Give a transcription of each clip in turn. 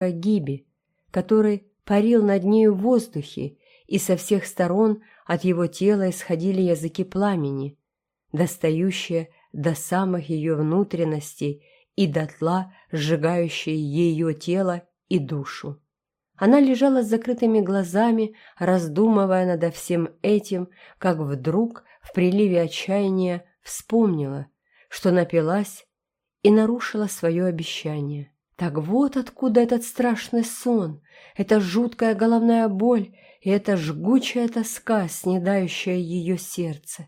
Гиби, который парил над нею в воздухе, и со всех сторон от его тела исходили языки пламени, достающие до самых ее внутренностей и дотла сжигающие ее тело и душу. Она лежала с закрытыми глазами, раздумывая над всем этим, как вдруг в приливе отчаяния вспомнила, что напилась и нарушила свое обещание. Так вот откуда этот страшный сон, эта жуткая головная боль и эта жгучая тоска, снедающая ее сердце.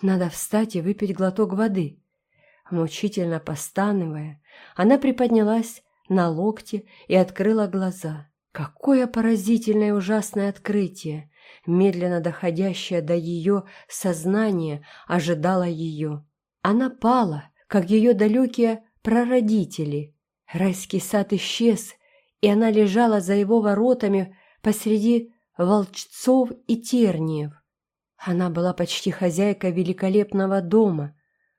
Надо встать и выпить глоток воды. Мучительно постанывая, она приподнялась на локте и открыла глаза. Какое поразительное и ужасное открытие, медленно доходящее до ее сознания, ожидало ее. Она пала, как ее далекие прародители. Райский сад исчез, и она лежала за его воротами посреди волчцов и терниев. Она была почти хозяйкой великолепного дома,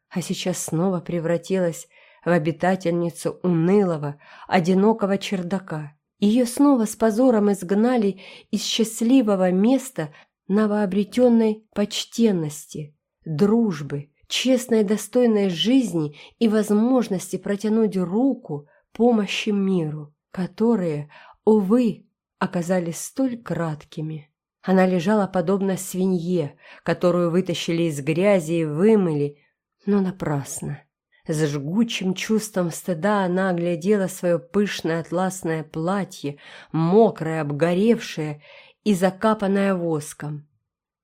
а сейчас снова превратилась в обитательницу унылого, одинокого чердака. Ее снова с позором изгнали из счастливого места новообретенной почтенности, дружбы, честной достойной жизни и возможности протянуть руку помощи миру, которые, увы, оказались столь краткими. Она лежала подобно свинье, которую вытащили из грязи и вымыли, но напрасно. С жгучим чувством стыда она оглядела свое пышное атласное платье, мокрое, обгоревшее и закапанное воском.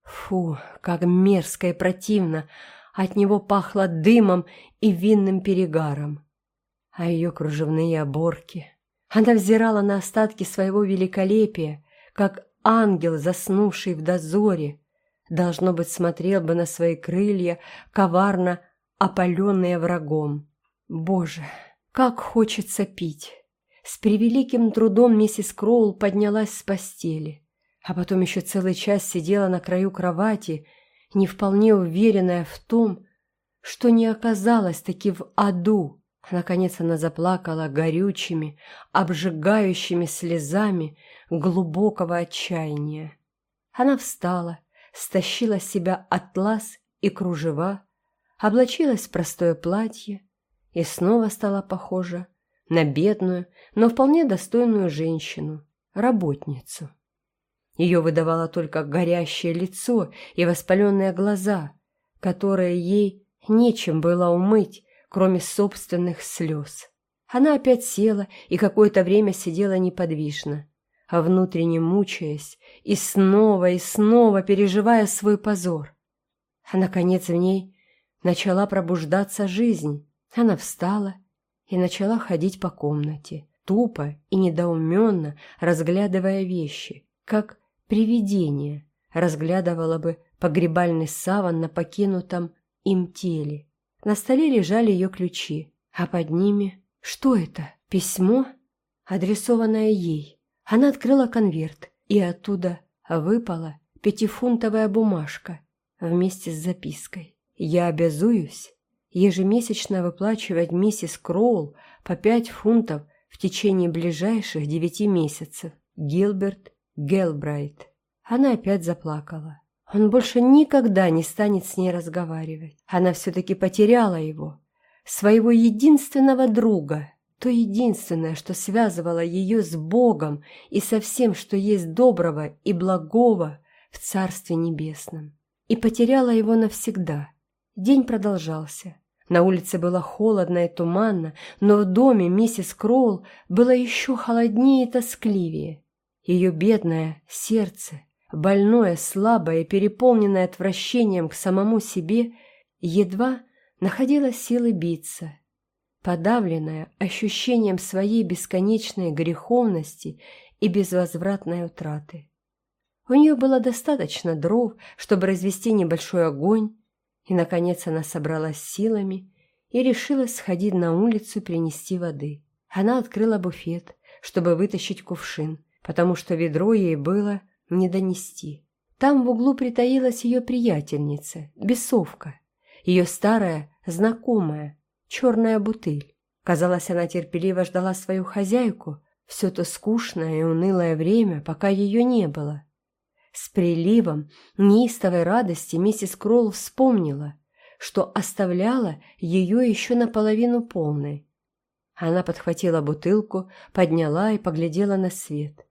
Фу, как мерзко и противно! От него пахло дымом и винным перегаром. А ее кружевные оборки... Она взирала на остатки своего великолепия, как ангел, заснувший в дозоре. Должно быть, смотрел бы на свои крылья, коварно опаленные врагом. Боже, как хочется пить! С превеликим трудом миссис Кроул поднялась с постели, а потом еще целый час сидела на краю кровати, не вполне уверенная в том, что не оказалась таки в аду, Наконец она заплакала горючими, обжигающими слезами глубокого отчаяния. Она встала, стащила с себя атлас и кружева, облачилась в простое платье и снова стала похожа на бедную, но вполне достойную женщину, работницу. Ее выдавало только горящее лицо и воспаленные глаза, которые ей нечем было умыть, кроме собственных слез. Она опять села и какое-то время сидела неподвижно, а внутренне мучаясь и снова и снова переживая свой позор. А, наконец, в ней начала пробуждаться жизнь. Она встала и начала ходить по комнате, тупо и недоуменно разглядывая вещи, как привидение разглядывала бы погребальный саван на покинутом им теле. На столе лежали ее ключи, а под ними... Что это? Письмо, адресованное ей. Она открыла конверт, и оттуда выпала пятифунтовая бумажка вместе с запиской. «Я обязуюсь ежемесячно выплачивать миссис Кроул по пять фунтов в течение ближайших девяти месяцев. Гилберт Гелбрайт». Она опять заплакала. Он больше никогда не станет с ней разговаривать. Она все-таки потеряла его, своего единственного друга, то единственное, что связывало ее с Богом и со всем, что есть доброго и благого в Царстве Небесном. И потеряла его навсегда. День продолжался. На улице было холодно и туманно, но в доме миссис Кроул было еще холоднее и тоскливее. Ее бедное сердце больное, слабое и переполненное отвращением к самому себе, едва находила силы биться, подавленная ощущением своей бесконечной греховности и безвозвратной утраты. У нее было достаточно дров, чтобы развести небольшой огонь, и, наконец, она собралась силами и решила сходить на улицу принести воды. Она открыла буфет, чтобы вытащить кувшин, потому что ведро ей было не донести. Там в углу притаилась ее приятельница, бесовка, ее старая знакомая, черная бутыль. Казалось, она терпеливо ждала свою хозяйку, все то скучное и унылое время, пока ее не было. С приливом неистовой радости миссис Кролл вспомнила, что оставляла ее еще наполовину полной. Она подхватила бутылку, подняла и поглядела на свет.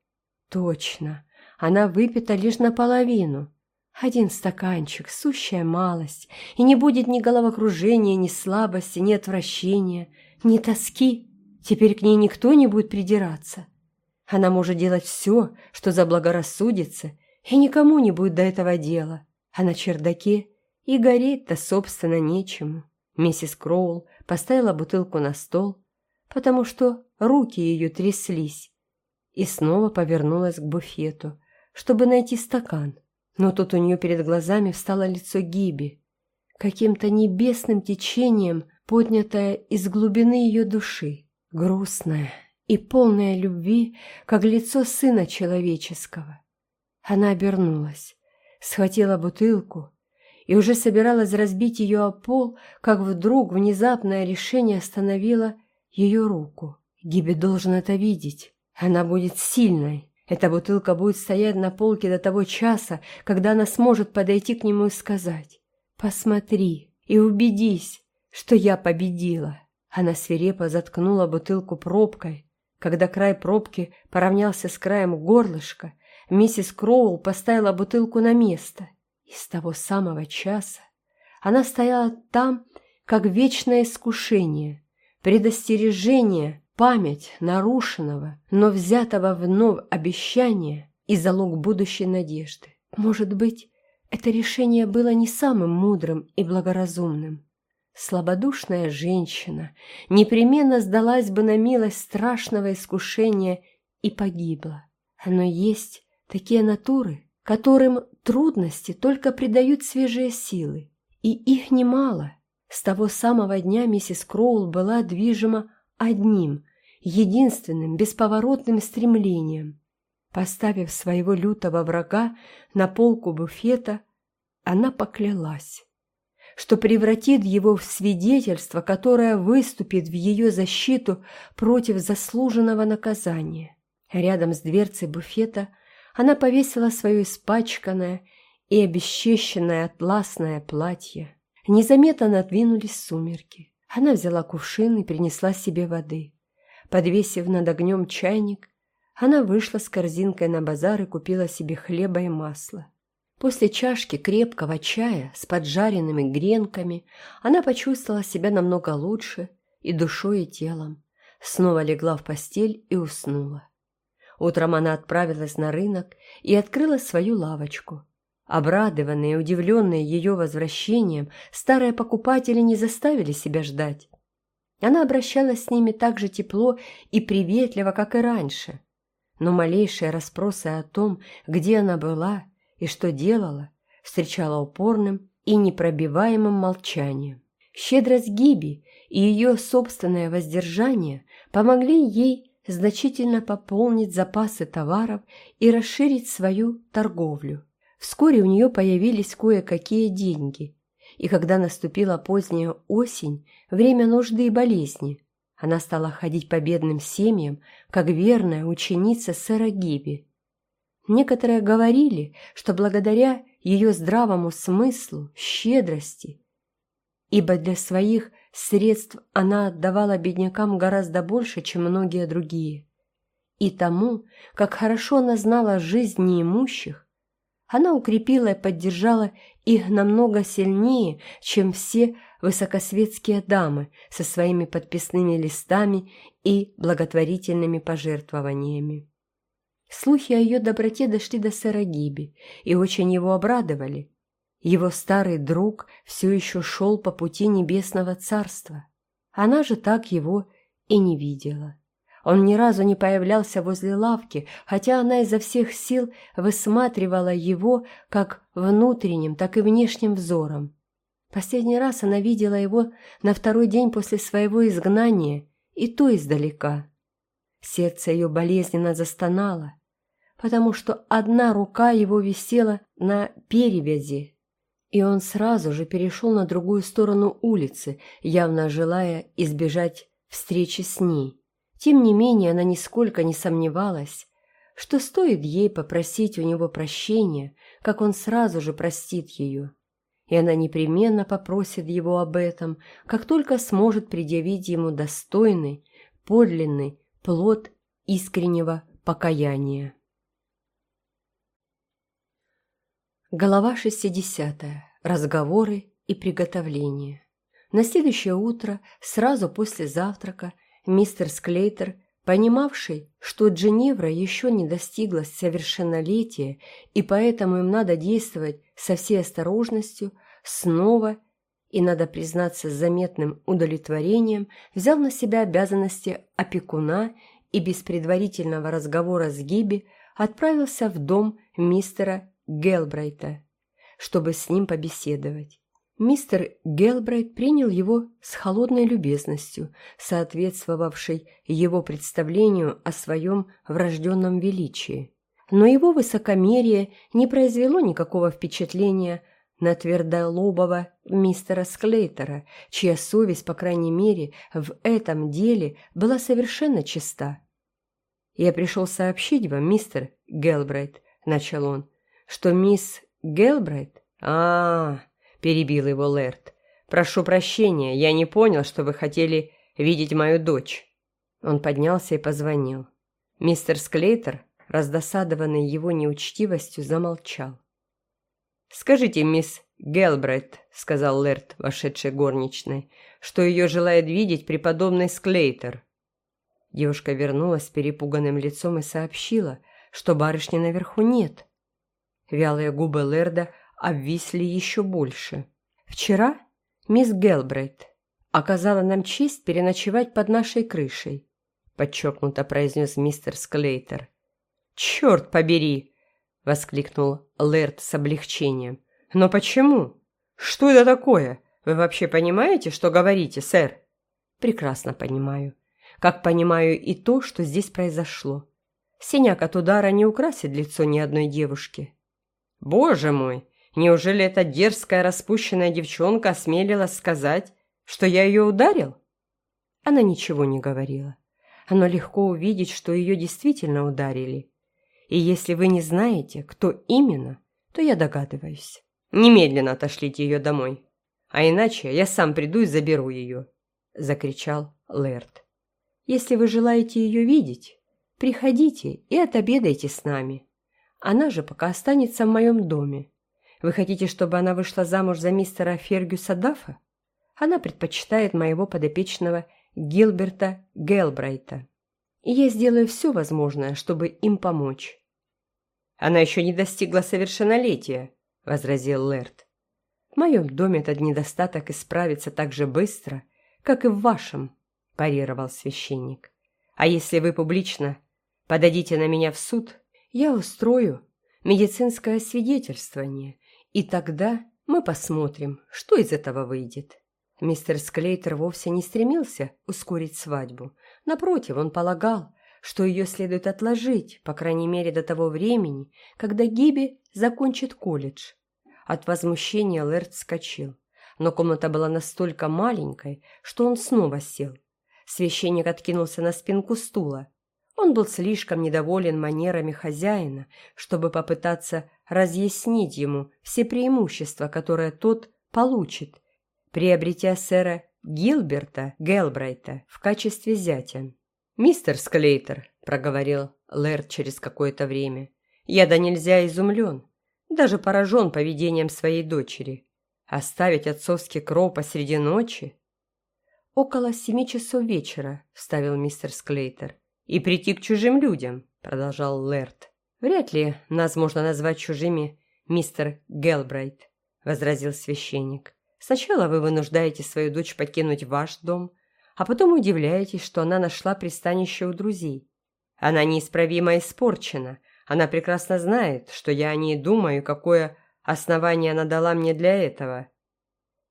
Точно, она выпита лишь наполовину. Один стаканчик, сущая малость, и не будет ни головокружения, ни слабости, ни отвращения, ни тоски. Теперь к ней никто не будет придираться. Она может делать все, что заблагорассудится, и никому не будет до этого дела. А на чердаке и гореть-то, собственно, нечему. Миссис Кроул поставила бутылку на стол, потому что руки ее тряслись, и снова повернулась к буфету, чтобы найти стакан. Но тут у нее перед глазами встало лицо Гиби, каким-то небесным течением, поднятое из глубины ее души, грустное и полное любви, как лицо сына человеческого. Она обернулась, схватила бутылку и уже собиралась разбить ее о пол, как вдруг внезапное решение остановило ее руку. Гиби должен это видеть. Она будет сильной, эта бутылка будет стоять на полке до того часа, когда она сможет подойти к нему и сказать «Посмотри и убедись, что я победила». Она свирепо заткнула бутылку пробкой. Когда край пробки поравнялся с краем горлышка, миссис Кроул поставила бутылку на место. И с того самого часа она стояла там, как вечное искушение, предостережение память нарушенного, но взятого вновь обещания и залог будущей надежды. Может быть, это решение было не самым мудрым и благоразумным. Слабодушная женщина непременно сдалась бы на милость страшного искушения и погибла. Но есть такие натуры, которым трудности только придают свежие силы, и их немало. С того самого дня миссис Кроул была движима одним, единственным, бесповоротным стремлением. Поставив своего лютого врага на полку буфета, она поклялась, что превратит его в свидетельство, которое выступит в ее защиту против заслуженного наказания. Рядом с дверцей буфета она повесила свое испачканное и обесчещенное атласное платье. Незаметно надвинулись сумерки. Она взяла кувшин и принесла себе воды. Подвесив над огнем чайник, она вышла с корзинкой на базар и купила себе хлеба и масла. После чашки крепкого чая с поджаренными гренками она почувствовала себя намного лучше и душой, и телом. Снова легла в постель и уснула. Утром она отправилась на рынок и открыла свою лавочку. Обрадованные и удивленные ее возвращением, старые покупатели не заставили себя ждать. Она обращалась с ними так же тепло и приветливо, как и раньше. Но малейшие расспросы о том, где она была и что делала, встречала упорным и непробиваемым молчанием. Щедрость Гиби и ее собственное воздержание помогли ей значительно пополнить запасы товаров и расширить свою торговлю. Вскоре у нее появились кое-какие деньги, и когда наступила поздняя осень, время нужды и болезни, она стала ходить по бедным семьям, как верная ученица сэра Гиби. Некоторые говорили, что благодаря ее здравому смыслу, щедрости, ибо для своих средств она отдавала беднякам гораздо больше, чем многие другие, и тому, как хорошо она знала жизнь неимущих, она укрепила и поддержала их намного сильнее, чем все высокосветские дамы со своими подписными листами и благотворительными пожертвованиями. Слухи о ее доброте дошли до сэра Гиби и очень его обрадовали. Его старый друг все еще шел по пути небесного царства. Она же так его и не видела. Он ни разу не появлялся возле лавки, хотя она изо всех сил высматривала его как внутренним, так и внешним взором. Последний раз она видела его на второй день после своего изгнания, и то издалека. Сердце ее болезненно застонало, потому что одна рука его висела на перевязи, и он сразу же перешел на другую сторону улицы, явно желая избежать встречи с ней. Тем не менее, она нисколько не сомневалась, что стоит ей попросить у него прощения, как он сразу же простит ее. И она непременно попросит его об этом, как только сможет предъявить ему достойный, подлинный плод искреннего покаяния. Глава 60. Разговоры и приготовления. На следующее утро, сразу после завтрака, мистер Склейтер, понимавший, что Дженевра еще не достигла совершеннолетия и поэтому им надо действовать со всей осторожностью, снова и, надо признаться, с заметным удовлетворением, взял на себя обязанности опекуна и без предварительного разговора с Гиби отправился в дом мистера Гелбрайта, чтобы с ним побеседовать. Мистер Гелбрайт принял его с холодной любезностью, соответствовавшей его представлению о своем врожденном величии. Но его высокомерие не произвело никакого впечатления на твердолобого мистера Склейтера, чья совесть, по крайней мере, в этом деле была совершенно чиста. «Я пришел сообщить вам, мистер Гелбрайт», — начал он, — «что мисс Гелбрайт...» а, -а, -а перебил его Лэрт. «Прошу прощения, я не понял, что вы хотели видеть мою дочь». Он поднялся и позвонил. Мистер Склейтер, раздосадованный его неучтивостью, замолчал. «Скажите, мисс Гелбрайт», — сказал Лэрт, вошедший горничной, «что ее желает видеть преподобный Склейтер». Девушка вернулась с перепуганным лицом и сообщила, что барышни наверху нет. Вялые губы Лерда обвисли еще больше. «Вчера мисс Гелбрайт оказала нам честь переночевать под нашей крышей», подчеркнуто произнес мистер Склейтер. «Черт побери!» — воскликнул Лэрд с облегчением. «Но почему? Что это такое? Вы вообще понимаете, что говорите, сэр?» «Прекрасно понимаю. Как понимаю и то, что здесь произошло. Синяк от удара не украсит лицо ни одной девушки». «Боже мой! Неужели эта дерзкая распущенная девчонка осмелилась сказать, что я ее ударил?» Она ничего не говорила. Оно легко увидеть, что ее действительно ударили. И если вы не знаете, кто именно, то я догадываюсь. Немедленно отошлите ее домой. А иначе я сам приду и заберу ее», — закричал Лэрд. «Если вы желаете ее видеть, приходите и отобедайте с нами. Она же пока останется в моем доме. Вы хотите, чтобы она вышла замуж за мистера Фергюса Даффа? Она предпочитает моего подопечного Гилберта Гелбрайта. И я сделаю все возможное, чтобы им помочь. Она еще не достигла совершеннолетия», — возразил Лэрд. «В моем доме этот недостаток исправится так же быстро, как и в вашем», — парировал священник. «А если вы публично подадите на меня в суд, я устрою медицинское свидетельствование, и тогда мы посмотрим, что из этого выйдет». Мистер Склейтер вовсе не стремился ускорить свадьбу. Напротив, он полагал, что ее следует отложить, по крайней мере до того времени, когда Гиби закончит колледж. От возмущения Лэрд вскочил, но комната была настолько маленькой, что он снова сел. Священник откинулся на спинку стула. Он был слишком недоволен манерами хозяина, чтобы попытаться разъяснить ему все преимущества, которые тот получит, приобретя сэра Гилберта Гелбрайта в качестве зятя. «Мистер Склейтер», — проговорил Лэрд через какое-то время, — «я да нельзя изумлен, даже поражен поведением своей дочери. Оставить отцовский кров посреди ночи?» «Около семи часов вечера», — вставил мистер Склейтер. «И прийти к чужим людям», — продолжал Лэрд. «Вряд ли нас можно назвать чужими, мистер Гелбрайт», — возразил священник. «Сначала вы вынуждаете свою дочь покинуть ваш дом, а потом удивляетесь, что она нашла пристанище у друзей. Она неисправимо испорчена. Она прекрасно знает, что я о ней думаю, какое основание она дала мне для этого.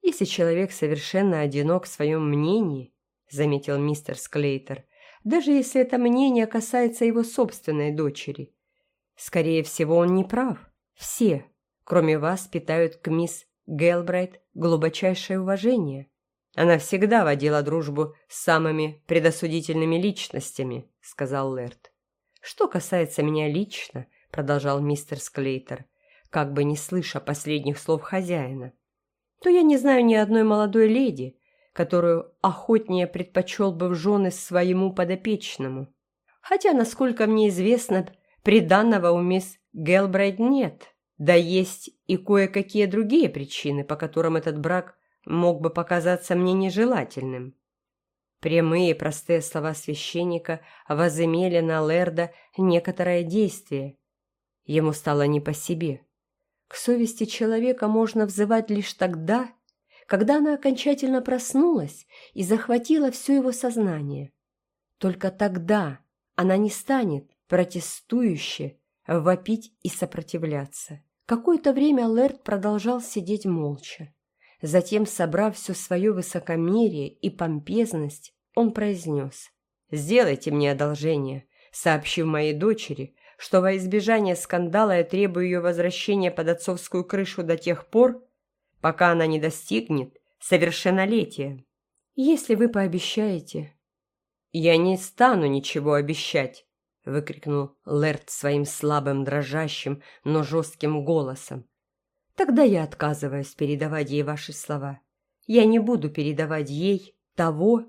Если человек совершенно одинок в своем мнении, заметил мистер Склейтер, даже если это мнение касается его собственной дочери, скорее всего, он не прав. Все, кроме вас, питают к мисс Гелбрайт глубочайшее уважение. Она всегда водила дружбу с самыми предосудительными личностями», — сказал Лэрд. «Что касается меня лично», — продолжал мистер Склейтер, как бы не слыша последних слов хозяина, то я не знаю ни одной молодой леди, которую охотнее предпочел бы в жены своему подопечному. Хотя, насколько мне известно, приданного у мисс Гелбрайт нет, да есть и кое-какие другие причины, по которым этот брак мог бы показаться мне нежелательным. Прямые простые слова священника возымели на Лерда некоторое действие. Ему стало не по себе. К совести человека можно взывать лишь тогда, когда она окончательно проснулась и захватила все его сознание. Только тогда она не станет протестующе вопить и сопротивляться. Какое-то время Лерд продолжал сидеть молча. Затем, собрав все свое высокомерие и помпезность, он произнес «Сделайте мне одолжение, сообщив моей дочери, что во избежание скандала я требую ее возвращения под отцовскую крышу до тех пор, пока она не достигнет совершеннолетия. Если вы пообещаете...» «Я не стану ничего обещать», — выкрикнул Лерт своим слабым, дрожащим, но жестким голосом. Тогда я отказываюсь передавать ей ваши слова. Я не буду передавать ей того,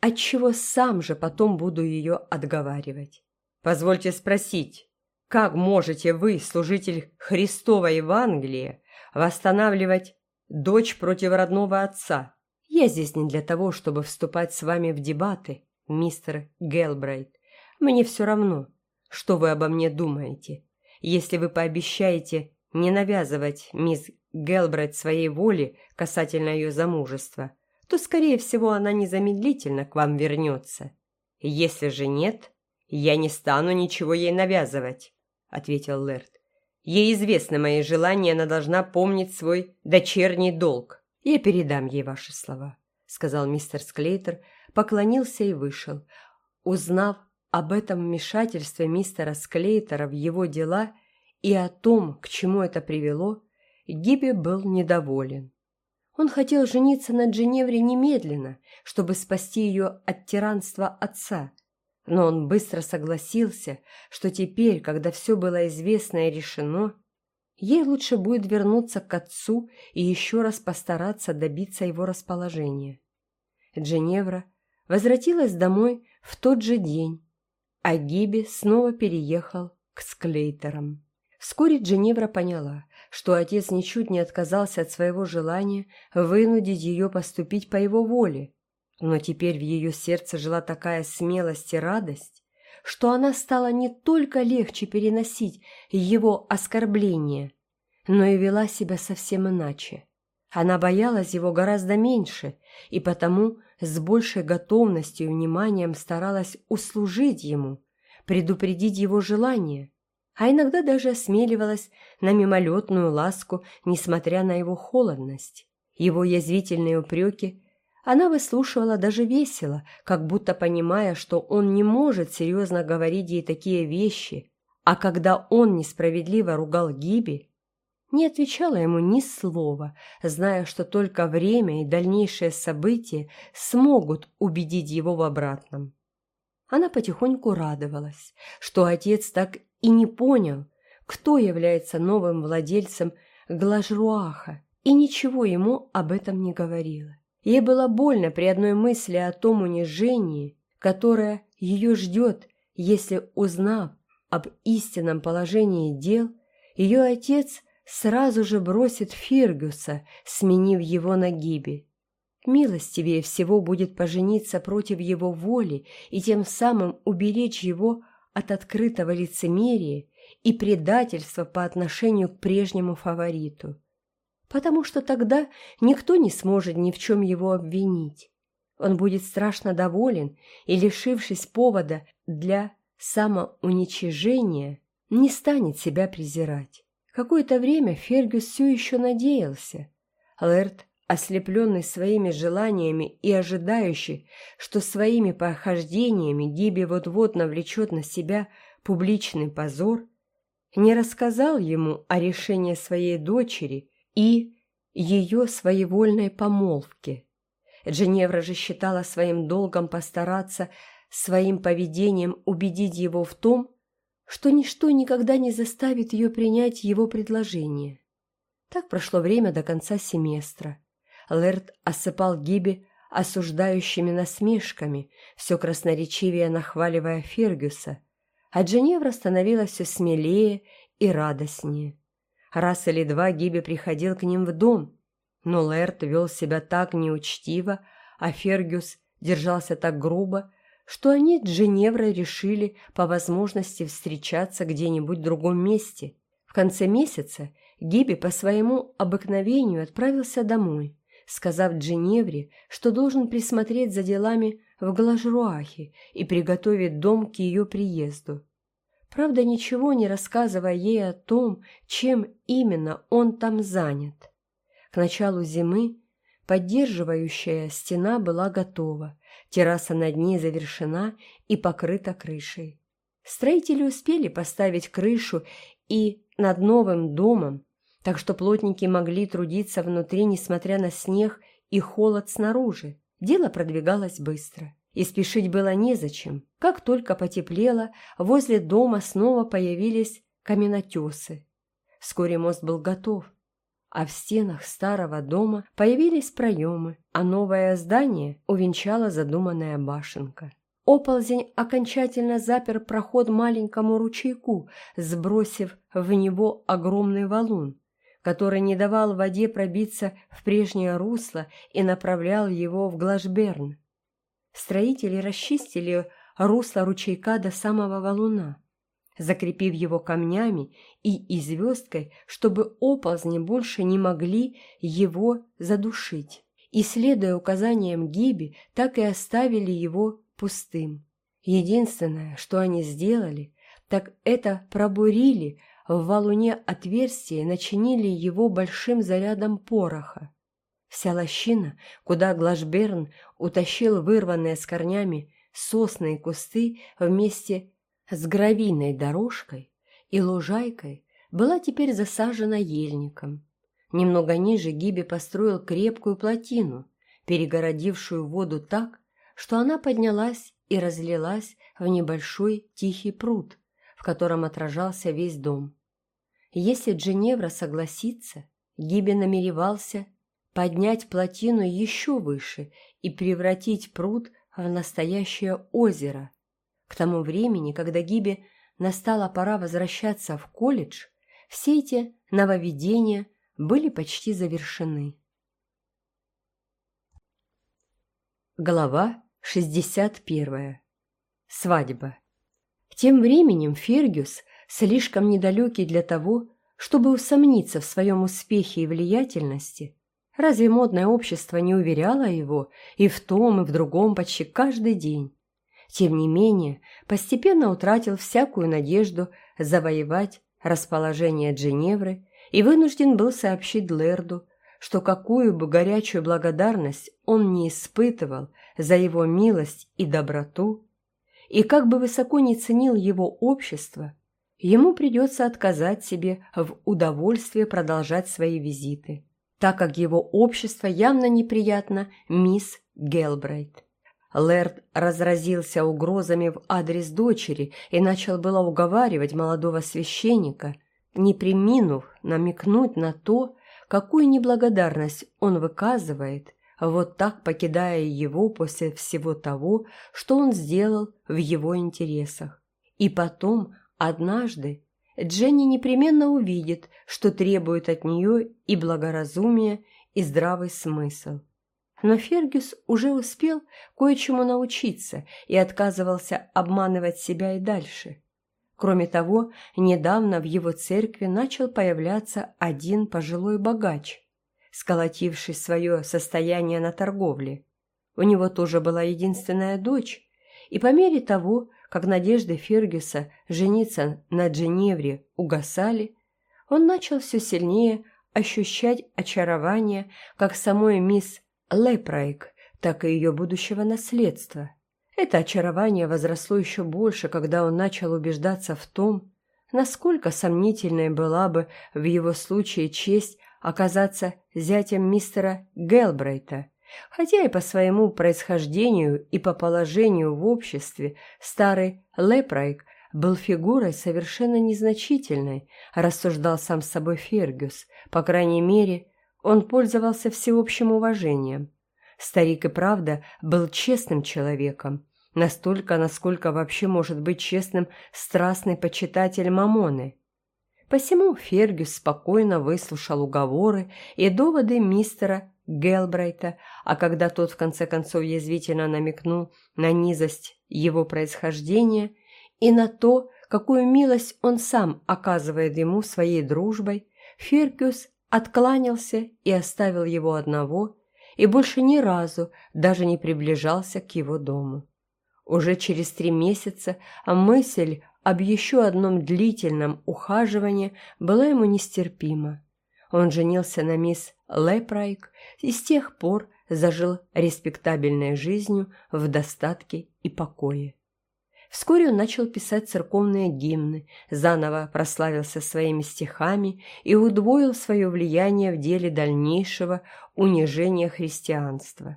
от чего сам же потом буду ее отговаривать. Позвольте спросить, как можете вы, служитель Христова Евангелия, восстанавливать дочь против родного отца? Я здесь не для того, чтобы вступать с вами в дебаты, мистер Гелбрайт. Мне все равно, что вы обо мне думаете. Если вы пообещаете не навязывать мисс Гелбрайт своей воли касательно ее замужества, то, скорее всего, она незамедлительно к вам вернется. Если же нет, я не стану ничего ей навязывать, — ответил Лэрд. Ей известны мои желания, она должна помнить свой дочерний долг. Я передам ей ваши слова, — сказал мистер Склейтер, поклонился и вышел. Узнав об этом вмешательстве мистера Склейтера в его дела, — и о том, к чему это привело, Гиби был недоволен. Он хотел жениться на Дженевре немедленно, чтобы спасти ее от тиранства отца, но он быстро согласился, что теперь, когда все было известно и решено, ей лучше будет вернуться к отцу и еще раз постараться добиться его расположения. Дженевра возвратилась домой в тот же день, а Гиби снова переехал к Склейтерам. Вскоре Дженевра поняла, что отец ничуть не отказался от своего желания вынудить ее поступить по его воле, но теперь в ее сердце жила такая смелость и радость, что она стала не только легче переносить его оскорбления, но и вела себя совсем иначе. Она боялась его гораздо меньше и потому с большей готовностью и вниманием старалась услужить ему, предупредить его желания а иногда даже осмеливалась на мимолетную ласку, несмотря на его холодность. Его язвительные упреки она выслушивала даже весело, как будто понимая, что он не может серьезно говорить ей такие вещи, а когда он несправедливо ругал Гиби, не отвечала ему ни слова, зная, что только время и дальнейшие события смогут убедить его в обратном. Она потихоньку радовалась, что отец так и не понял, кто является новым владельцем Глажруаха, и ничего ему об этом не говорила. Ей было больно при одной мысли о том унижении, которое ее ждет, если, узнав об истинном положении дел, ее отец сразу же бросит Фергюса, сменив его на гибель. Милостивее всего будет пожениться против его воли и тем самым уберечь его от открытого лицемерия и предательства по отношению к прежнему фавориту, потому что тогда никто не сможет ни в чем его обвинить. Он будет страшно доволен и, лишившись повода для самоуничижения, не станет себя презирать. Какое-то время Фергюс все еще надеялся. Лэрд ослепленный своими желаниями и ожидающий, что своими похождениями Гиби вот-вот навлечет на себя публичный позор, не рассказал ему о решении своей дочери и ее своевольной помолвке. Дженевра же считала своим долгом постараться своим поведением убедить его в том, что ничто никогда не заставит ее принять его предложение. Так прошло время до конца семестра. Лэрд осыпал Гиби осуждающими насмешками, все красноречивее нахваливая Фергюса, а Дженевра становилась все смелее и радостнее. Раз или два Гиби приходил к ним в дом, но Лэрд вел себя так неучтиво, а Фергюс держался так грубо, что они с Дженеврой решили по возможности встречаться где-нибудь в другом месте. В конце месяца Гиби по своему обыкновению отправился домой, сказав Дженевре, что должен присмотреть за делами в Галажруахе и приготовить дом к ее приезду. Правда, ничего не рассказывая ей о том, чем именно он там занят. К началу зимы поддерживающая стена была готова, терраса над ней завершена и покрыта крышей. Строители успели поставить крышу и над новым домом, так что плотники могли трудиться внутри, несмотря на снег и холод снаружи. Дело продвигалось быстро. И спешить было незачем. Как только потеплело, возле дома снова появились каменотесы. Вскоре мост был готов, а в стенах старого дома появились проемы, а новое здание увенчала задуманная башенка. Оползень окончательно запер проход маленькому ручейку, сбросив в него огромный валун, который не давал воде пробиться в прежнее русло и направлял его в Глашберн. Строители расчистили русло ручейка до самого валуна закрепив его камнями и известкой, чтобы оползни больше не могли его задушить. И, следуя указаниям Гиби, так и оставили его пустым. Единственное, что они сделали, так это пробурили в валуне отверстие и начинили его большим зарядом пороха. Вся лощина, куда Глашберн утащил вырванные с корнями сосны и кусты вместе с гравийной дорожкой и лужайкой была теперь засажена ельником. Немного ниже Гиби построил крепкую плотину, перегородившую воду так, что она поднялась и разлилась в небольшой тихий пруд, в котором отражался весь дом. Если Дженевра согласится, Гиби намеревался поднять плотину еще выше и превратить пруд в настоящее озеро – к тому времени, когда Гибе настала пора возвращаться в колледж, все эти нововведения были почти завершены. Глава 61. Свадьба. Тем временем Фергюс, слишком недалекий для того, чтобы усомниться в своем успехе и влиятельности, разве модное общество не уверяло его и в том, и в другом почти каждый день, тем не менее, постепенно утратил всякую надежду завоевать расположение Дженевры и вынужден был сообщить Лерду, что какую бы горячую благодарность он не испытывал за его милость и доброту, и как бы высоко не ценил его общество, ему придется отказать себе в удовольствии продолжать свои визиты, так как его общество явно неприятно мисс Гелбрайт. Лэрд разразился угрозами в адрес дочери и начал было уговаривать молодого священника, не приминув намекнуть на то, какую неблагодарность он выказывает, вот так покидая его после всего того, что он сделал в его интересах. И потом, однажды, Дженни непременно увидит, что требует от нее и благоразумие, и здравый смысл. Но Фергюс уже успел кое-чему научиться и отказывался обманывать себя и дальше. Кроме того, недавно в его церкви начал появляться один пожилой богач, сколотивший свое состояние на торговле. У него тоже была единственная дочь, и по мере того, как надежды Фергюса жениться на Дженевре угасали, он начал все сильнее ощущать очарование как самой мисс Лепрайк, так и ее будущего наследства. Это очарование возросло еще больше, когда он начал убеждаться в том, насколько сомнительной была бы в его случае честь оказаться зятем мистера Гелбрейта, Хотя и по своему происхождению и по положению в обществе старый Лепрайк был фигурой совершенно незначительной, рассуждал сам с собой Фергюс. По крайней мере, он пользовался всеобщим уважением. Старик и правда был честным человеком, настолько, насколько вообще может быть честным страстный почитатель Мамоны. Посему Фергюс спокойно выслушал уговоры и доводы мистера Гелбрайта, а когда тот в конце концов язвительно намекнул на низость его происхождения и на то, какую милость он сам оказывает ему своей дружбой, Фергюс откланялся и оставил его одного, и больше ни разу даже не приближался к его дому. Уже через три месяца мысль об еще одном длительном ухаживании была ему нестерпима. Он женился на мисс Лепрайк и с тех пор зажил респектабельной жизнью в достатке и покое. Вскоре он начал писать церковные гимны, заново прославился своими стихами и удвоил свое влияние в деле дальнейшего унижения христианства.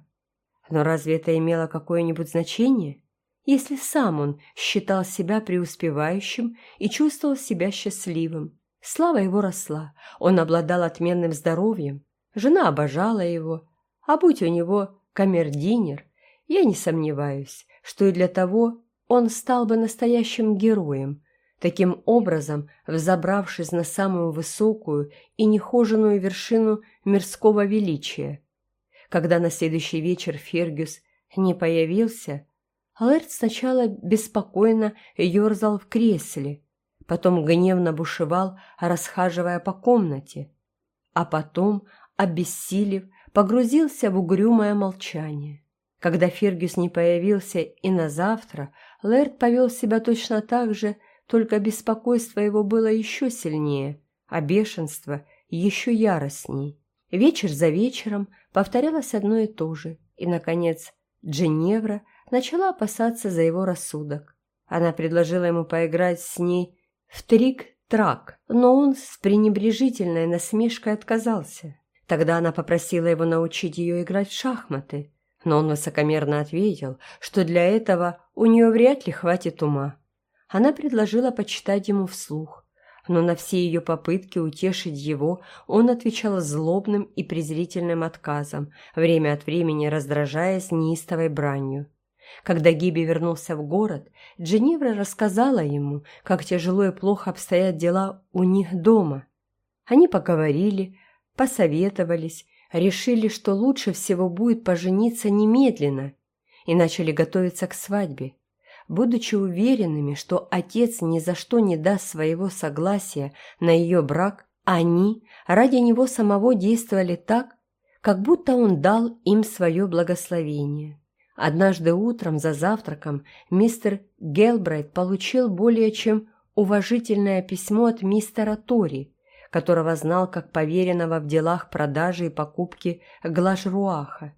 Но разве это имело какое-нибудь значение? если сам он считал себя преуспевающим и чувствовал себя счастливым. Слава его росла, он обладал отменным здоровьем, жена обожала его, а будь у него камердинер, я не сомневаюсь, что и для того он стал бы настоящим героем, таким образом взобравшись на самую высокую и нехоженную вершину мирского величия. Когда на следующий вечер Фергюс не появился, Алэрт сначала беспокойно ерзал в кресле, потом гневно бушевал, расхаживая по комнате, а потом, обессилев, погрузился в угрюмое молчание. Когда Фергюс не появился и на завтра, Лэрд повел себя точно так же, только беспокойство его было еще сильнее, а бешенство еще яростней. Вечер за вечером повторялось одно и то же, и, наконец, Дженевра начала опасаться за его рассудок. Она предложила ему поиграть с ней в трик-трак, но он с пренебрежительной насмешкой отказался. Тогда она попросила его научить ее играть в шахматы, но он высокомерно ответил, что для этого у нее вряд ли хватит ума. Она предложила почитать ему вслух, но на все ее попытки утешить его он отвечал злобным и презрительным отказом, время от времени раздражаясь неистовой бранью. Когда Гиби вернулся в город, Дженевра рассказала ему, как тяжело и плохо обстоят дела у них дома. Они поговорили, посоветовались, решили, что лучше всего будет пожениться немедленно, и начали готовиться к свадьбе. Будучи уверенными, что отец ни за что не даст своего согласия на ее брак, они ради него самого действовали так, как будто он дал им свое благословение. Однажды утром за завтраком мистер Гелбрайт получил более чем уважительное письмо от мистера Тори, которого знал как поверенного в делах продажи и покупки глажруаха.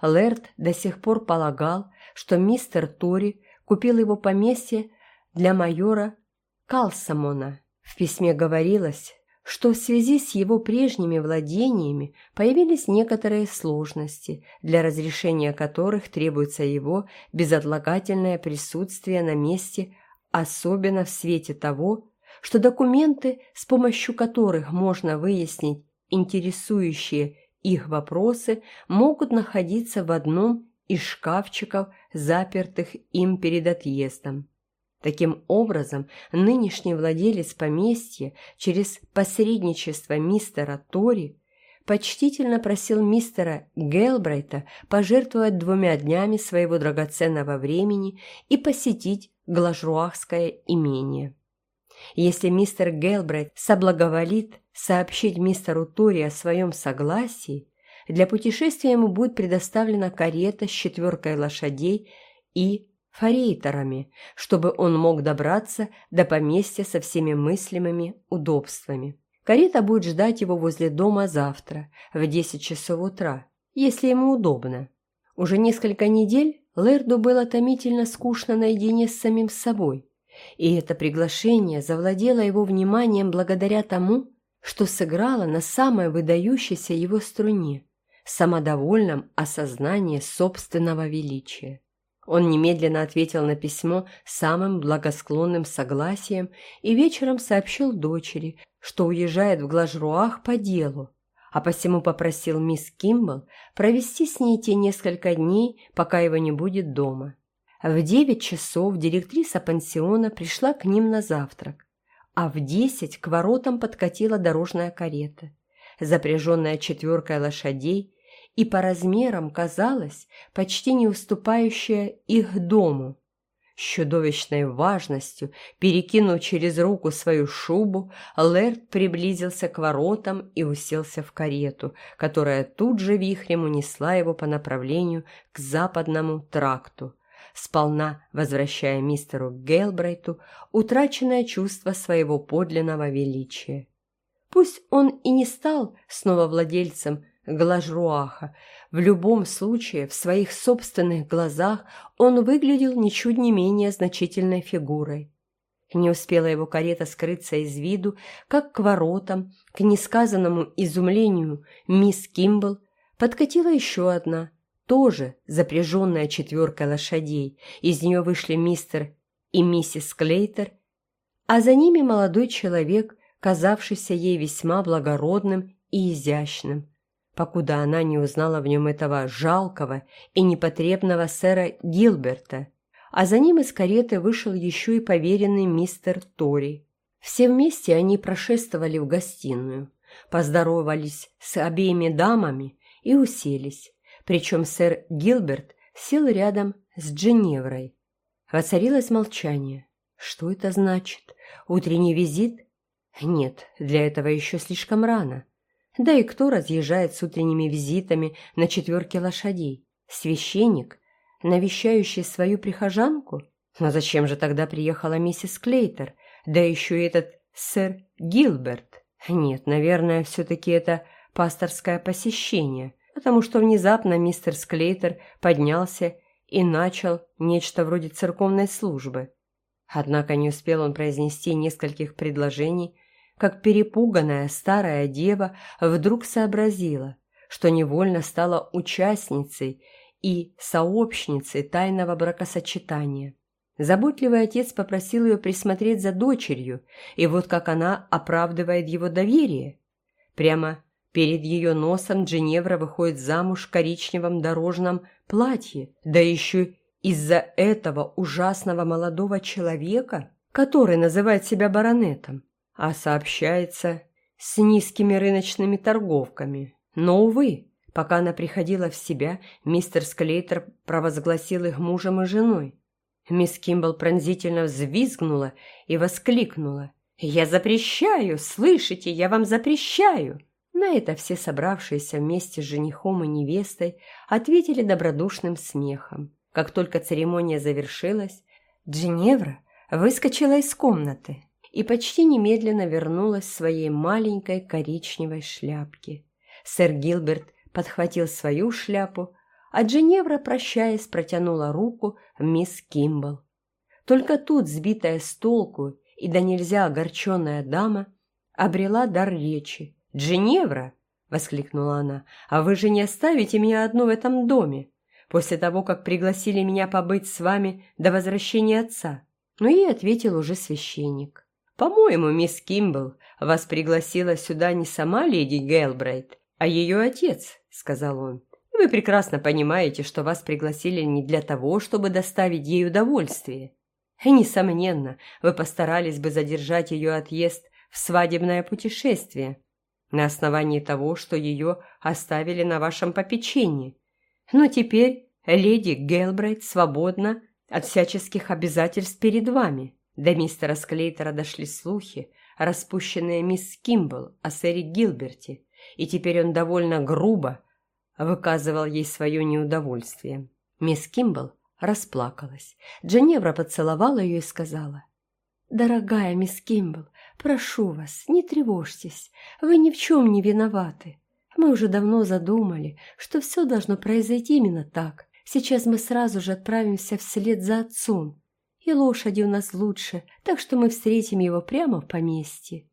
Лэрд до сих пор полагал, что мистер Тори купил его поместье для майора Калсамона. В письме говорилось, что в связи с его прежними владениями появились некоторые сложности, для разрешения которых требуется его безотлагательное присутствие на месте, особенно в свете того, что документы, с помощью которых можно выяснить интересующие их вопросы, могут находиться в одном из шкафчиков, запертых им перед отъездом. Таким образом, нынешний владелец поместья через посредничество мистера Тори почтительно просил мистера Гелбрайта пожертвовать двумя днями своего драгоценного времени и посетить Глажруахское имение. Если мистер Гелбрайт соблаговолит сообщить мистеру Тори о своем согласии, для путешествия ему будет предоставлена карета с четверкой лошадей и форейтерами, чтобы он мог добраться до поместья со всеми мыслимыми удобствами. Карета будет ждать его возле дома завтра в 10 часов утра, если ему удобно. Уже несколько недель Лерду было томительно скучно наедине с самим собой, и это приглашение завладело его вниманием благодаря тому, что сыграло на самой выдающейся его струне. самодовольном осознании собственного величия. Он немедленно ответил на письмо самым благосклонным согласием и вечером сообщил дочери, что уезжает в Глажруах по делу, а посему попросил мисс Кимбл провести с ней те несколько дней, пока его не будет дома. В девять часов директриса пансиона пришла к ним на завтрак, а в десять к воротам подкатила дорожная карета, запряженная четверкой лошадей и по размерам казалась почти не уступающая их дому. С чудовищной важностью, перекинув через руку свою шубу, Лэрд приблизился к воротам и уселся в карету, которая тут же вихрем унесла его по направлению к западному тракту, сполна возвращая мистеру Гейлбрайту утраченное чувство своего подлинного величия. Пусть он и не стал снова владельцем Глажруаха. В любом случае, в своих собственных глазах он выглядел ничуть не менее значительной фигурой. Не успела его карета скрыться из виду, как к воротам, к несказанному изумлению мисс Кимбл подкатила еще одна, тоже запряженная четверкой лошадей. Из нее вышли мистер и миссис Клейтер, а за ними молодой человек, казавшийся ей весьма благородным и изящным покуда она не узнала в нем этого жалкого и непотребного сэра Гилберта, а за ним из кареты вышел еще и поверенный мистер Тори. Все вместе они прошествовали в гостиную, поздоровались с обеими дамами и уселись, причем сэр Гилберт сел рядом с Дженеврой. Воцарилось молчание. Что это значит? Утренний визит? Нет, для этого еще слишком рано. Да и кто разъезжает с утренними визитами на четверке лошадей? Священник, навещающий свою прихожанку? Но зачем же тогда приехала миссис Клейтер, да еще и этот сэр Гилберт? Нет, наверное, все-таки это пасторское посещение, потому что внезапно мистер Склейтер поднялся и начал нечто вроде церковной службы. Однако не успел он произнести нескольких предложений, как перепуганная старая дева вдруг сообразила, что невольно стала участницей и сообщницей тайного бракосочетания. Заботливый отец попросил ее присмотреть за дочерью, и вот как она оправдывает его доверие. Прямо перед ее носом Дженевра выходит замуж в коричневом дорожном платье, да еще из-за этого ужасного молодого человека, который называет себя баронетом а сообщается с низкими рыночными торговками. Но, увы, пока она приходила в себя, мистер Склейтер провозгласил их мужем и женой. Мисс Кимбл пронзительно взвизгнула и воскликнула. «Я запрещаю! Слышите, я вам запрещаю!» На это все собравшиеся вместе с женихом и невестой ответили добродушным смехом. Как только церемония завершилась, Джиневра выскочила из комнаты и почти немедленно вернулась в своей маленькой коричневой шляпке. Сэр Гилберт подхватил свою шляпу, а Дженевра, прощаясь, протянула руку мисс Кимбл. Только тут, сбитая с толку и да нельзя огорченная дама, обрела дар речи. «Дженевра!» — воскликнула она. «А вы же не оставите меня одну в этом доме, после того, как пригласили меня побыть с вами до возвращения отца?» Ну и ответил уже священник. «По-моему, мисс Кимбл, вас пригласила сюда не сама леди Гелбрайт, а ее отец», — сказал он. «Вы прекрасно понимаете, что вас пригласили не для того, чтобы доставить ей удовольствие. И, несомненно, вы постарались бы задержать ее отъезд в свадебное путешествие на основании того, что ее оставили на вашем попечении. Но теперь леди Гелбрайт свободна от всяческих обязательств перед вами». До мистера Склейтера дошли слухи, распущенные мисс Кимбл о сэре Гилберте, и теперь он довольно грубо выказывал ей свое неудовольствие. Мисс Кимбл расплакалась. Дженевра поцеловала ее и сказала, «Дорогая мисс Кимбл, прошу вас, не тревожьтесь, вы ни в чем не виноваты. Мы уже давно задумали, что все должно произойти именно так. Сейчас мы сразу же отправимся вслед за отцом и лошади у нас лучше, так что мы встретим его прямо в поместье.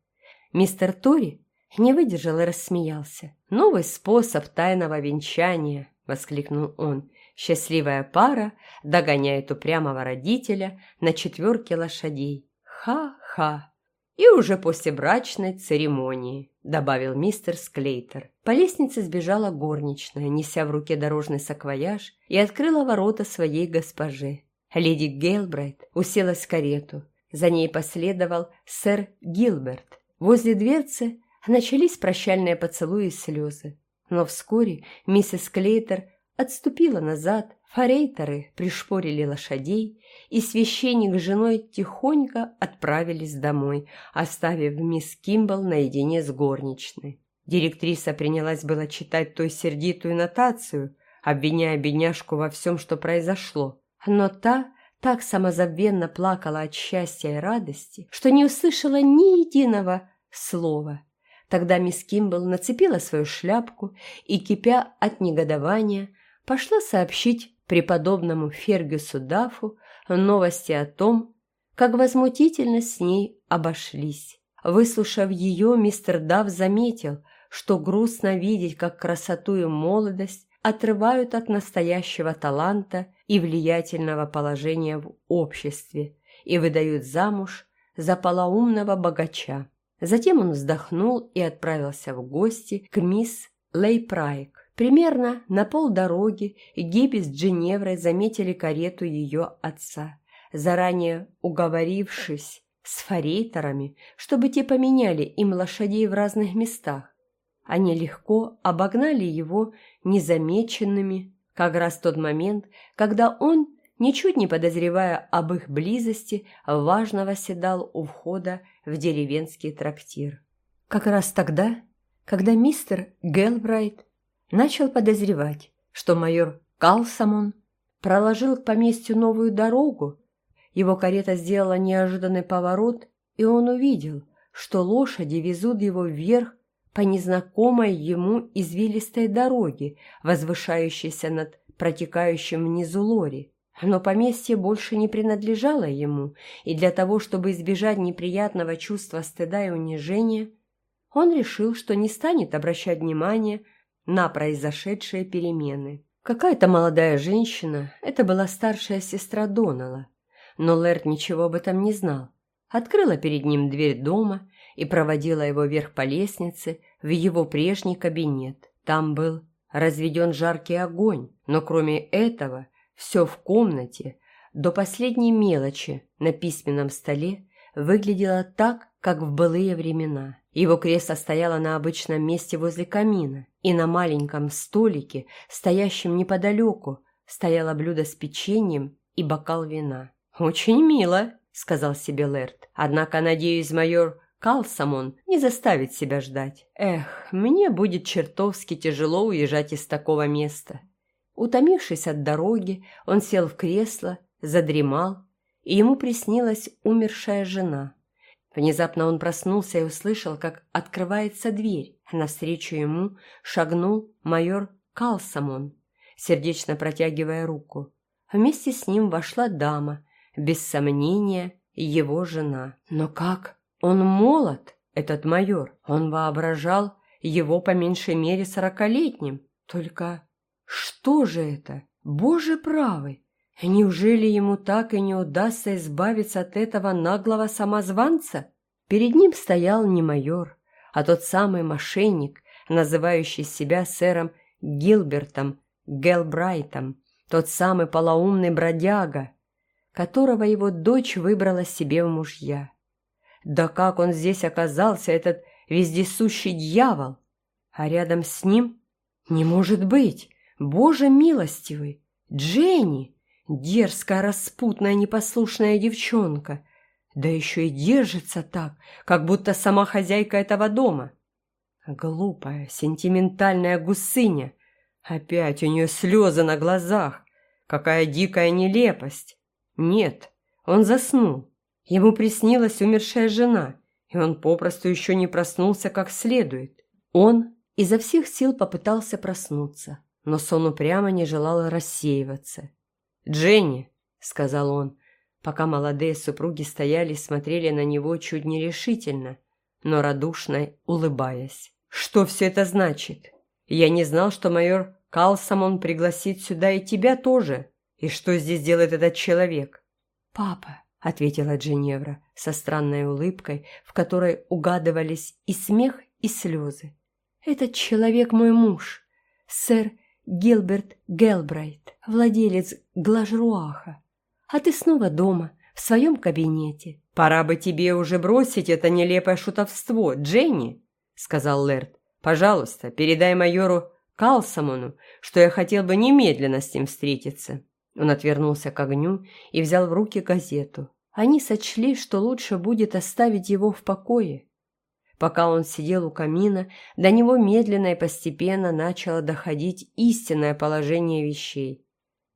Мистер Тори Не выдержал и рассмеялся. «Новый способ тайного венчания!» — воскликнул он. «Счастливая пара догоняет упрямого родителя на четверке лошадей. Ха-ха!» «И уже после брачной церемонии», — добавил мистер Склейтер. По лестнице сбежала горничная, неся в руке дорожный саквояж, и открыла ворота своей госпоже. Леди Гейлбрайт уселась в карету. За ней последовал сэр Гилберт. Возле дверцы начались прощальные поцелуи и слезы. Но вскоре миссис Клейтер отступила назад, форейтеры пришпорили лошадей, и священник с женой тихонько отправились домой, оставив мисс Кимбл наедине с горничной. Директриса принялась было читать той сердитую нотацию, обвиняя бедняжку во всем, что произошло. Но та так самозабвенно плакала от счастья и радости, что не услышала ни единого слова. Тогда мисс Кимбл нацепила свою шляпку и, кипя от негодования, пошла сообщить преподобному Фергюсу Дафу новости о том, как возмутительно с ней обошлись. Выслушав ее, мистер Дафф заметил, что грустно видеть, как красоту и молодость отрывают от настоящего таланта и влиятельного положения в обществе и выдают замуж за полоумного богача. Затем он вздохнул и отправился в гости к мисс Лейпрайк. Примерно на полдороги Гиби с Джиневрой заметили карету ее отца, заранее уговорившись с форейтерами, чтобы те поменяли им лошадей в разных местах. Они легко обогнали его незамеченными, как раз тот момент, когда он, ничуть не подозревая об их близости, важно восседал у входа в деревенский трактир. Как раз тогда, когда мистер Гелбрайт начал подозревать, что майор Калсамон проложил к поместью новую дорогу, его карета сделала неожиданный поворот, и он увидел, что лошади везут его вверх по незнакомой ему извилистой дороге, возвышающейся над протекающим внизу лори. Но поместье больше не принадлежало ему, и для того, чтобы избежать неприятного чувства стыда и унижения, он решил, что не станет обращать внимания на произошедшие перемены. Какая-то молодая женщина, это была старшая сестра Донала, но Лэрд ничего об этом не знал, открыла перед ним дверь дома и проводила его вверх по лестнице в его прежний кабинет. Там был разведен жаркий огонь, но кроме этого все в комнате до последней мелочи на письменном столе выглядело так, как в былые времена. Его кресло стояло на обычном месте возле камина, и на маленьком столике, стоящем неподалеку, стояло блюдо с печеньем и бокал вина. «Очень мило», — сказал себе Лэрд. «Однако, надеюсь, майор Калсамон не заставит себя ждать. Эх, мне будет чертовски тяжело уезжать из такого места». Утомившись от дороги, он сел в кресло, задремал, и ему приснилась умершая жена. Внезапно он проснулся и услышал, как открывается дверь. Навстречу ему шагнул майор Калсамон, сердечно протягивая руку. Вместе с ним вошла дама, без сомнения, его жена. Но как? Он молод, этот майор. Он воображал его по меньшей мере сорокалетним. Только что же это? Боже правый! Неужели ему так и не удастся избавиться от этого наглого самозванца? Перед ним стоял не майор, а тот самый мошенник, называющий себя сэром Гилбертом Гелбрайтом, тот самый полоумный бродяга, которого его дочь выбрала себе в мужья. Да как он здесь оказался, этот вездесущий дьявол? А рядом с ним? Не может быть! Боже милостивый! Дженни! Дерзкая, распутная, непослушная девчонка! Да еще и держится так, как будто сама хозяйка этого дома. Глупая, сентиментальная гусыня. Опять у нее слезы на глазах. Какая дикая нелепость. Нет, он заснул. Ему приснилась умершая жена, и он попросту еще не проснулся как следует. Он изо всех сил попытался проснуться, но сон упрямо не желал рассеиваться. «Дженни», — сказал он, пока молодые супруги стояли и смотрели на него чуть нерешительно, но радушно улыбаясь. «Что все это значит? Я не знал, что майор Калсамон пригласит сюда и тебя тоже. И что здесь делает этот человек?» «Папа», — ответила Дженевра со странной улыбкой, в которой угадывались и смех, и слезы. «Этот человек мой муж, сэр Гилберт Гелбрайт, владелец Глажруаха. А ты снова дома, в своем кабинете». «Пора бы тебе уже бросить это нелепое шутовство, Дженни», — сказал Лэрд. «Пожалуйста, передай майору Калсамону, что я хотел бы немедленно с ним встретиться». Он отвернулся к огню и взял в руки газету. Они сочли, что лучше будет оставить его в покое. Пока он сидел у камина, до него медленно и постепенно начало доходить истинное положение вещей.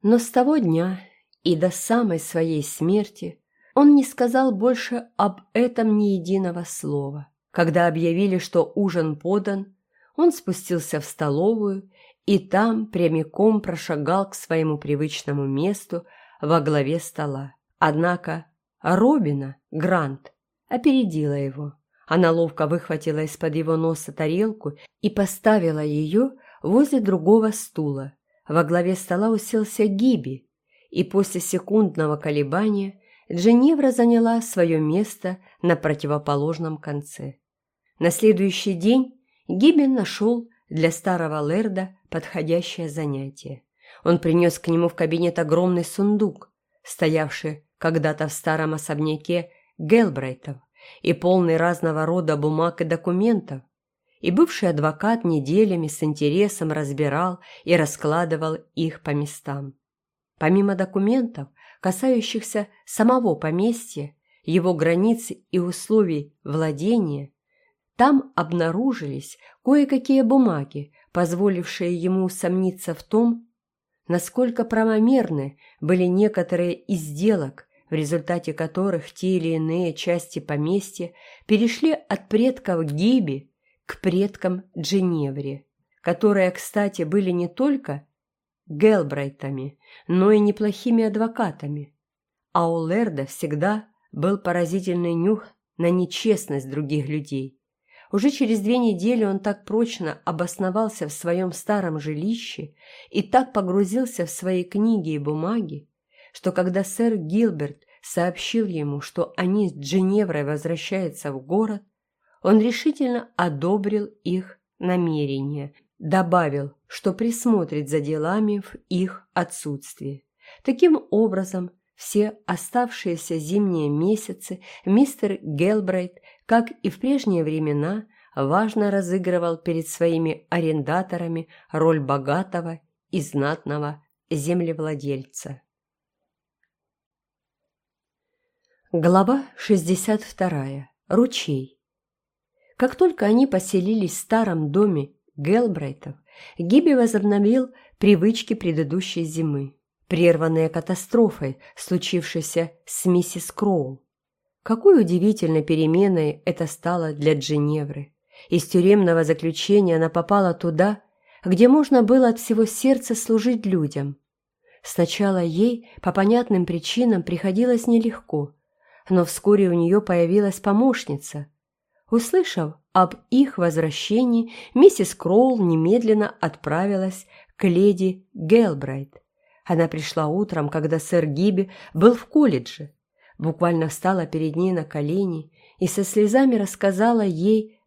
Но с того дня и до самой своей смерти он не сказал больше об этом ни единого слова. Когда объявили, что ужин подан, он спустился в столовую и там прямиком прошагал к своему привычному месту во главе стола. Однако Робина, Грант, опередила его. Она ловко выхватила из-под его носа тарелку и поставила ее возле другого стула. Во главе стола уселся Гиби, и после секундного колебания Дженевра заняла свое место на противоположном конце. На следующий день Гиби нашел для старого Лерда подходящее занятие. Он принес к нему в кабинет огромный сундук, стоявший когда-то в старом особняке Гелбрайтов и полный разного рода бумаг и документов, и бывший адвокат неделями с интересом разбирал и раскладывал их по местам. Помимо документов, касающихся самого поместья, его границ и условий владения, там обнаружились кое-какие бумаги, позволившие ему усомниться в том, насколько правомерны были некоторые из сделок, в результате которых те или иные части поместья перешли от предков Гиби к предкам Дженевре, которые, кстати, были не только Гелбрайтами, но и неплохими адвокатами. А у Лерда всегда был поразительный нюх на нечестность других людей. Уже через две недели он так прочно обосновался в своем старом жилище и так погрузился в свои книги и бумаги, что когда сэр Гилберт сообщил ему, что они с Дженеврой возвращаются в город, он решительно одобрил их намерения, добавил, что присмотрит за делами в их отсутствии. Таким образом, все оставшиеся зимние месяцы мистер Гелбрайт, как и в прежние времена, важно разыгрывал перед своими арендаторами роль богатого и знатного землевладельца. Глава 62. Ручей. Как только они поселились в старом доме Гелбрайтов, Гиби возобновил привычки предыдущей зимы, прерванные катастрофой, случившейся с миссис Кроул. Какой удивительной переменой это стало для Дженевры. Из тюремного заключения она попала туда, где можно было от всего сердца служить людям. Сначала ей, по понятным причинам, приходилось нелегко – но вскоре у нее появилась помощница. Услышав об их возвращении, миссис Кроул немедленно отправилась к леди Гелбрайт. Она пришла утром, когда сэр Гиби был в колледже, буквально встала перед ней на колени и со слезами рассказала ей